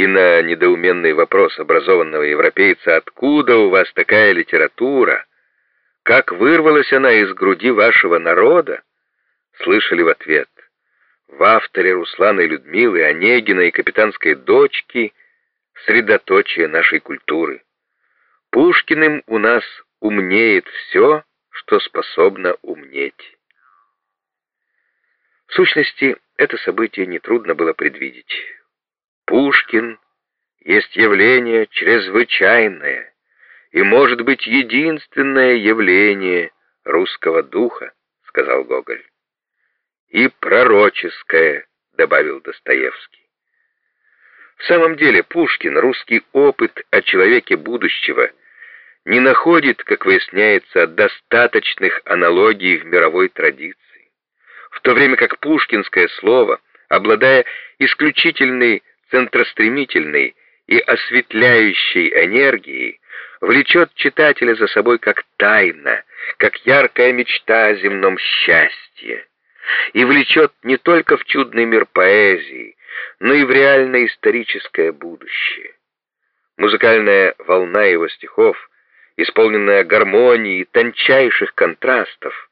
И на недоуменный вопрос образованного европейца «Откуда у вас такая литература? Как вырвалась она из груди вашего народа?» слышали в ответ «В авторе Руслана и Людмилы, Онегина и капитанской дочки средоточие нашей культуры. Пушкиным у нас умнеет все, что способно умнеть». В сущности, это событие нетрудно было предвидеть. Пушкин есть явление чрезвычайное и, может быть, единственное явление русского духа, сказал Гоголь. И пророческое, добавил Достоевский. В самом деле Пушкин, русский опыт о человеке будущего, не находит, как выясняется, достаточных аналогий в мировой традиции в то время как пушкинское слово, обладая исключительной центростремительной и осветляющей энергией, влечет читателя за собой как тайна, как яркая мечта о земном счастье, и влечет не только в чудный мир поэзии, но и в реальное историческое будущее. Музыкальная волна его стихов, исполненная гармонией и тончайших контрастов,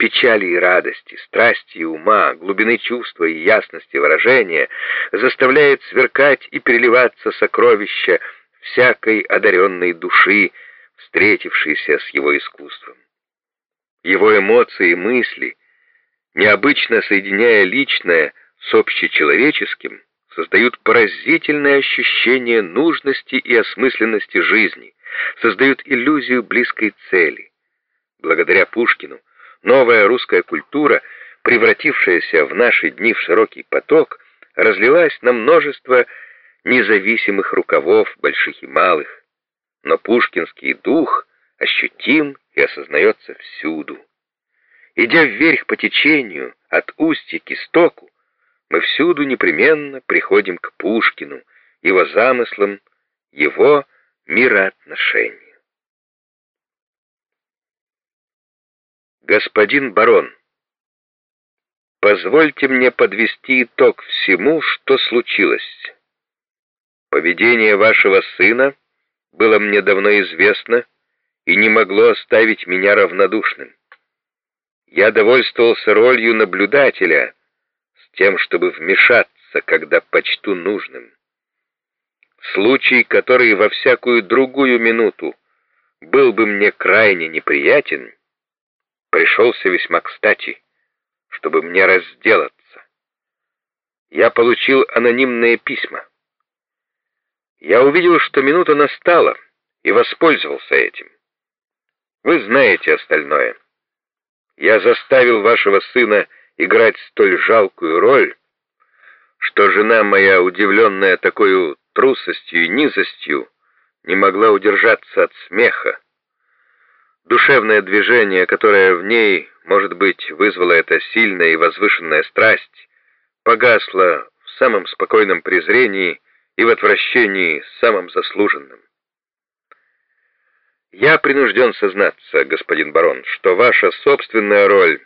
печали и радости, страсти и ума, глубины чувства и ясности выражения, заставляет сверкать и переливаться сокровища всякой одаренной души, встретившейся с его искусством. Его эмоции и мысли, необычно соединяя личное с общечеловеческим, создают поразительное ощущение нужности и осмысленности жизни, создают иллюзию близкой цели. Благодаря Пушкину Новая русская культура, превратившаяся в наши дни в широкий поток, разлилась на множество независимых рукавов, больших и малых. Но пушкинский дух ощутим и осознается всюду. Идя вверх по течению, от устья к истоку, мы всюду непременно приходим к Пушкину, его замыслам, его мироотношениям. Господин барон, позвольте мне подвести итог всему, что случилось. Поведение вашего сына было мне давно известно и не могло оставить меня равнодушным. Я довольствовался ролью наблюдателя с тем, чтобы вмешаться, когда почту нужным. Случай, который во всякую другую минуту был бы мне крайне неприятен, пришелся весьма кстати, чтобы мне разделаться. Я получил анонимные письма. Я увидел, что минута настала, и воспользовался этим. Вы знаете остальное. Я заставил вашего сына играть столь жалкую роль, что жена моя, удивленная такой трусостью и низостью, не могла удержаться от смеха. Душевное движение, которое в ней, может быть, вызвало эта сильная и возвышенная страсть, погасло в самом спокойном презрении и в отвращении самым заслуженным. Я принужден сознаться, господин барон, что ваша собственная роль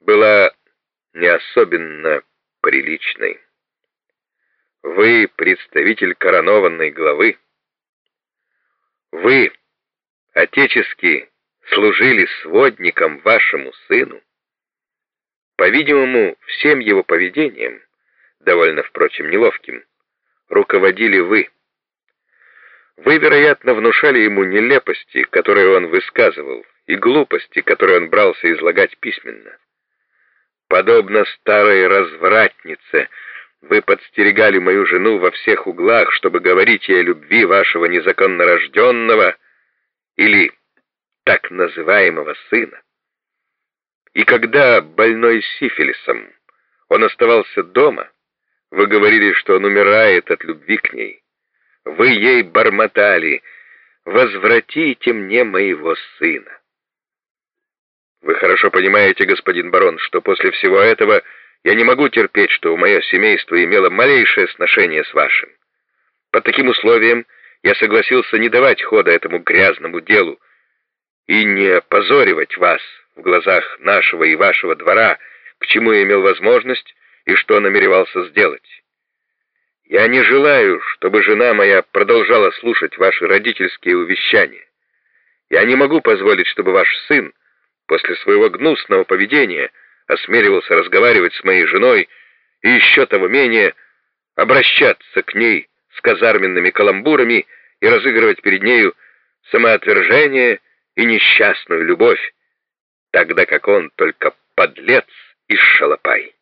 была не особенно приличной. Вы представитель коронованной главы. Вы отечески служили сводником вашему сыну, по-видимому, всем его поведением, довольно, впрочем, неловким, руководили вы. Вы, вероятно, внушали ему нелепости, которые он высказывал, и глупости, которые он брался излагать письменно. Подобно старой развратнице, вы подстерегали мою жену во всех углах, чтобы говорить ей о любви вашего незаконно рожденного, или так называемого сына. И когда больной сифилисом он оставался дома, вы говорили, что он умирает от любви к ней. Вы ей бормотали «Возвратите мне моего сына». Вы хорошо понимаете, господин барон, что после всего этого я не могу терпеть, что мое семейство имело малейшее сношение с вашим. Под таким условием я согласился не давать хода этому грязному делу и не опозоривать вас в глазах нашего и вашего двора, к чему я имел возможность и что намеревался сделать. Я не желаю, чтобы жена моя продолжала слушать ваши родительские увещания. Я не могу позволить, чтобы ваш сын после своего гнусного поведения осмеливался разговаривать с моей женой и еще того менее обращаться к ней с казарменными каламбурами и разыгрывать перед нею самоотвержение и несчастную любовь, тогда как он только подлец и шалопай.